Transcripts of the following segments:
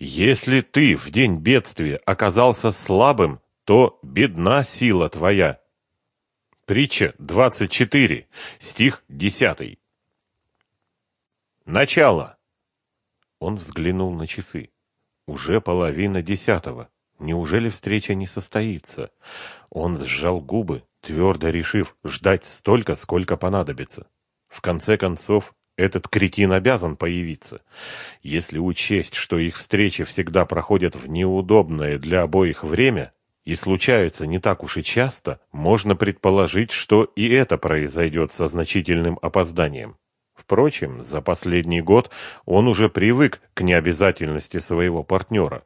Если ты в день бедствия оказался слабым, то бедна сила твоя. Притча 24, стих 10. Начало. Он взглянул на часы. Уже половина десятого. Неужели встреча не состоится? Он сжал губы, твердо решив ждать столько, сколько понадобится. В конце концов, этот кретин обязан появиться. Если учесть, что их встречи всегда проходят в неудобное для обоих время и случаются не так уж и часто, можно предположить, что и это произойдет со значительным опозданием. Впрочем, за последний год он уже привык к необязательности своего партнера.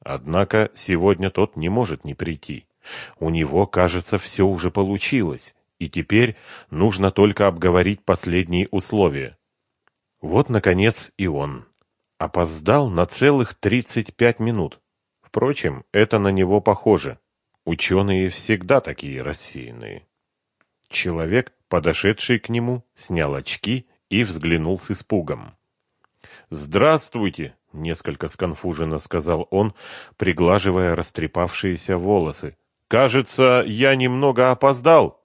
Однако сегодня тот не может не прийти. У него, кажется, все уже получилось, и теперь нужно только обговорить последние условия. Вот, наконец, и он. Опоздал на целых 35 минут. Впрочем, это на него похоже. Ученые всегда такие рассеянные. Человек, подошедший к нему, снял очки и взглянул с испугом. «Здравствуйте!» — несколько сконфуженно сказал он, приглаживая растрепавшиеся волосы. «Кажется, я немного опоздал».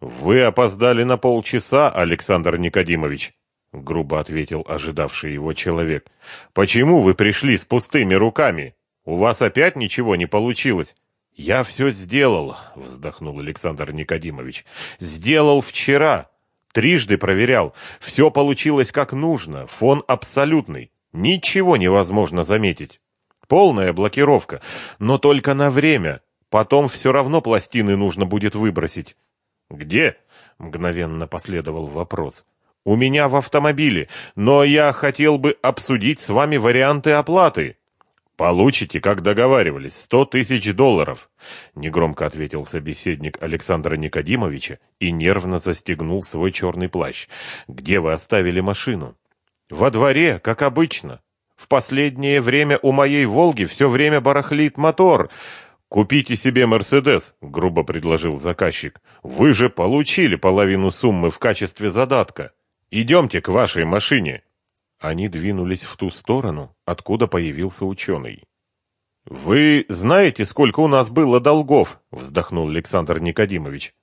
«Вы опоздали на полчаса, Александр Никодимович», — грубо ответил ожидавший его человек. «Почему вы пришли с пустыми руками? У вас опять ничего не получилось?» «Я все сделал», — вздохнул Александр Никодимович. «Сделал вчера. Трижды проверял. Все получилось как нужно. Фон абсолютный. Ничего невозможно заметить. Полная блокировка. Но только на время. Потом все равно пластины нужно будет выбросить. «Где?» — мгновенно последовал вопрос. «У меня в автомобиле, но я хотел бы обсудить с вами варианты оплаты». «Получите, как договаривались, сто тысяч долларов», — негромко ответил собеседник Александра Никодимовича и нервно застегнул свой черный плащ. «Где вы оставили машину?» «Во дворе, как обычно. В последнее время у моей «Волги» все время барахлит мотор. Купите себе «Мерседес», — грубо предложил заказчик. «Вы же получили половину суммы в качестве задатка. Идемте к вашей машине». Они двинулись в ту сторону, откуда появился ученый. «Вы знаете, сколько у нас было долгов?» — вздохнул Александр Никодимович.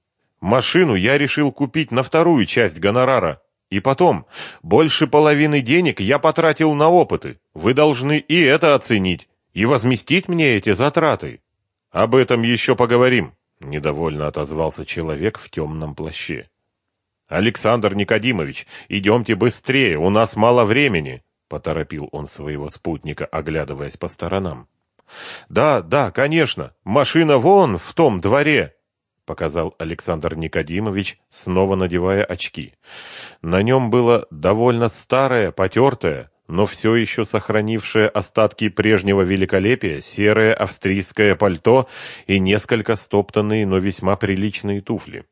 «Машину я решил купить на вторую часть гонорара. И потом, больше половины денег я потратил на опыты. Вы должны и это оценить, и возместить мне эти затраты». «Об этом еще поговорим», — недовольно отозвался человек в темном плаще. «Александр Никодимович, идемте быстрее, у нас мало времени», — поторопил он своего спутника, оглядываясь по сторонам. «Да, да, конечно, машина вон в том дворе», — показал Александр Никодимович, снова надевая очки. На нем было довольно старое, потертое, но все еще сохранившее остатки прежнего великолепия серое австрийское пальто и несколько стоптанные, но весьма приличные туфли.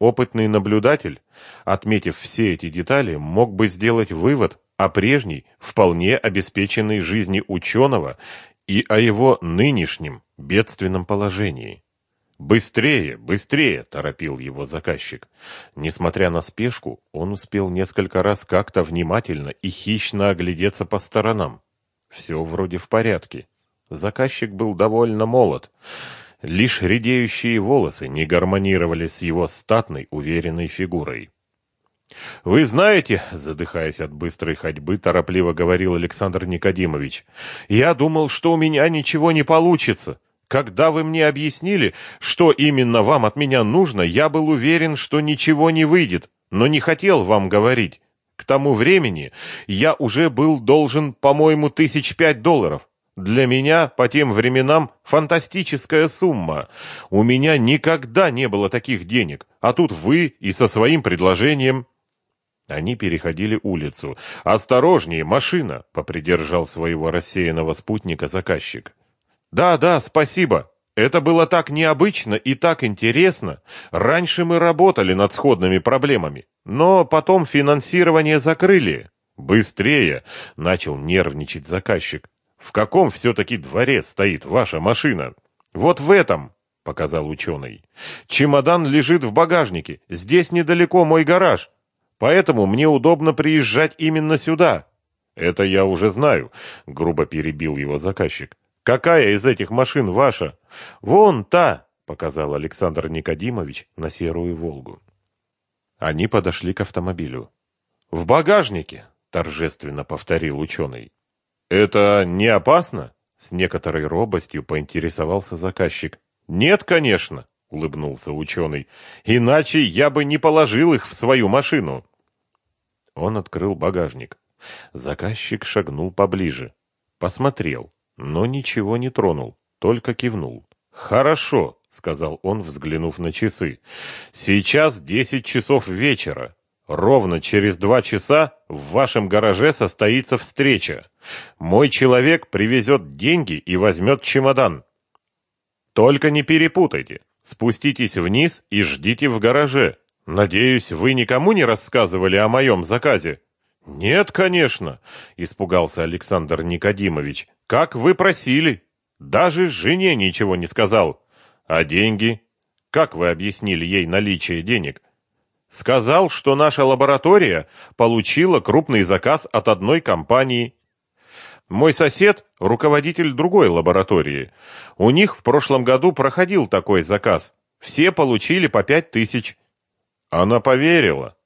Опытный наблюдатель, отметив все эти детали, мог бы сделать вывод о прежней, вполне обеспеченной жизни ученого и о его нынешнем бедственном положении. «Быстрее, быстрее!» – торопил его заказчик. Несмотря на спешку, он успел несколько раз как-то внимательно и хищно оглядеться по сторонам. Все вроде в порядке. Заказчик был довольно молод. Лишь редеющие волосы не гармонировали с его статной, уверенной фигурой. «Вы знаете, — задыхаясь от быстрой ходьбы, торопливо говорил Александр Никодимович, — я думал, что у меня ничего не получится. Когда вы мне объяснили, что именно вам от меня нужно, я был уверен, что ничего не выйдет, но не хотел вам говорить. К тому времени я уже был должен, по-моему, тысяч пять долларов. Для меня по тем временам фантастическая сумма. У меня никогда не было таких денег, а тут вы и со своим предложением. Они переходили улицу. «Осторожнее, машина!» — попридержал своего рассеянного спутника заказчик. «Да, да, спасибо. Это было так необычно и так интересно. Раньше мы работали над сходными проблемами, но потом финансирование закрыли». «Быстрее!» — начал нервничать заказчик. В каком все-таки дворе стоит ваша машина? Вот в этом, показал ученый. Чемодан лежит в багажнике. Здесь недалеко мой гараж. Поэтому мне удобно приезжать именно сюда. Это я уже знаю, грубо перебил его заказчик. Какая из этих машин ваша? Вон та, показал Александр Никодимович на серую Волгу. Они подошли к автомобилю. В багажнике, торжественно повторил ученый. Это не опасно? С некоторой робостью поинтересовался заказчик. Нет, конечно, улыбнулся ученый. Иначе я бы не положил их в свою машину. Он открыл багажник. Заказчик шагнул поближе, посмотрел, но ничего не тронул, только кивнул. Хорошо, сказал он, взглянув на часы. Сейчас десять часов вечера. Ровно через два часа в вашем гараже состоится встреча. Мой человек привезет деньги и возьмет чемодан. Только не перепутайте. Спуститесь вниз и ждите в гараже. Надеюсь, вы никому не рассказывали о моем заказе. Нет, конечно, испугался Александр Никодимович. Как вы просили. Даже жене ничего не сказал. А деньги? Как вы объяснили ей наличие денег? Сказал, что наша лаборатория получила крупный заказ от одной компании. Мой сосед – руководитель другой лаборатории. У них в прошлом году проходил такой заказ. Все получили по пять тысяч. Она поверила.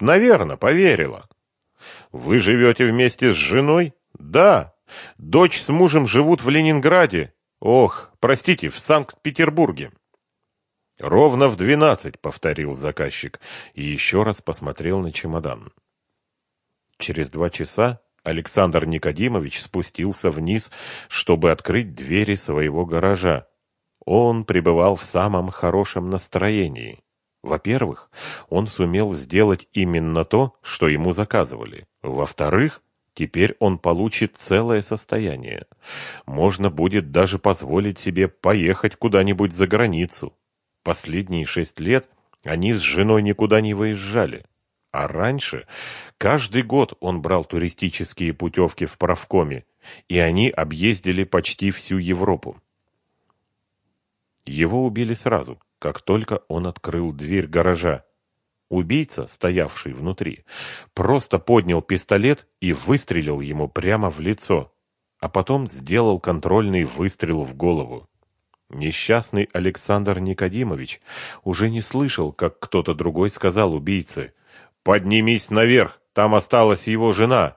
Наверное, поверила. Вы живете вместе с женой? Да. Дочь с мужем живут в Ленинграде. Ох, простите, в Санкт-Петербурге. Ровно в двенадцать, повторил заказчик и еще раз посмотрел на чемодан. Через два часа Александр Никодимович спустился вниз, чтобы открыть двери своего гаража. Он пребывал в самом хорошем настроении. Во-первых, он сумел сделать именно то, что ему заказывали. Во-вторых, теперь он получит целое состояние. Можно будет даже позволить себе поехать куда-нибудь за границу. Последние шесть лет они с женой никуда не выезжали. А раньше каждый год он брал туристические путевки в правкоме, и они объездили почти всю Европу. Его убили сразу, как только он открыл дверь гаража. Убийца, стоявший внутри, просто поднял пистолет и выстрелил ему прямо в лицо, а потом сделал контрольный выстрел в голову. Несчастный Александр Никодимович уже не слышал, как кто-то другой сказал убийце «Поднимись наверх, там осталась его жена».